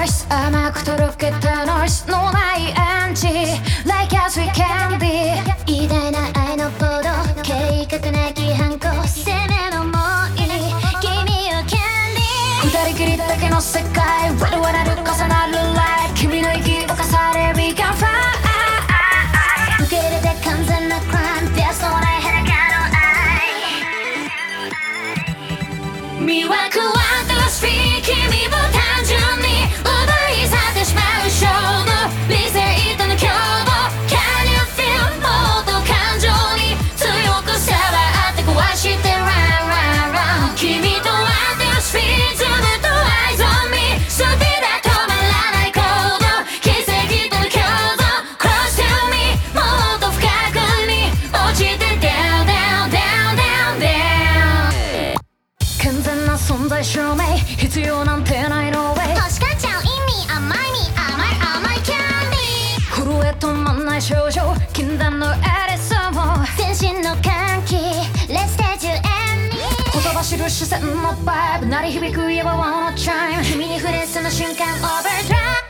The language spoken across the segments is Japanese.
甘くとろけたノイズのないアンチ Like as we can be. 偉大な愛の行動計画なき反抗攻めのもうい。君をキャンディ二人きりだけの世界。我々る重なる在証明必要なんてないの way 欲しかっちゃう意味甘いに甘い甘いキャンディ震え止まんない症状禁断のありそう全身の歓喜 Let's stay to end 言葉知る視線のバイブ鳴り響く指輪のチャイム。君に触れその瞬間 Overdrive い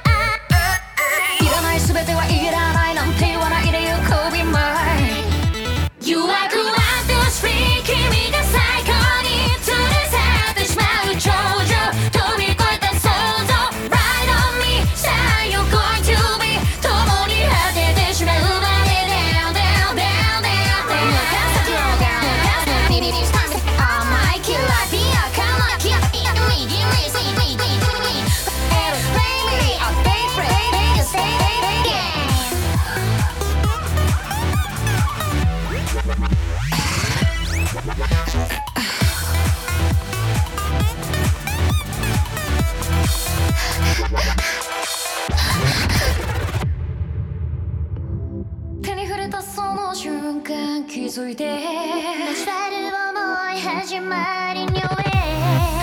づいて。伝える想い始まりに終え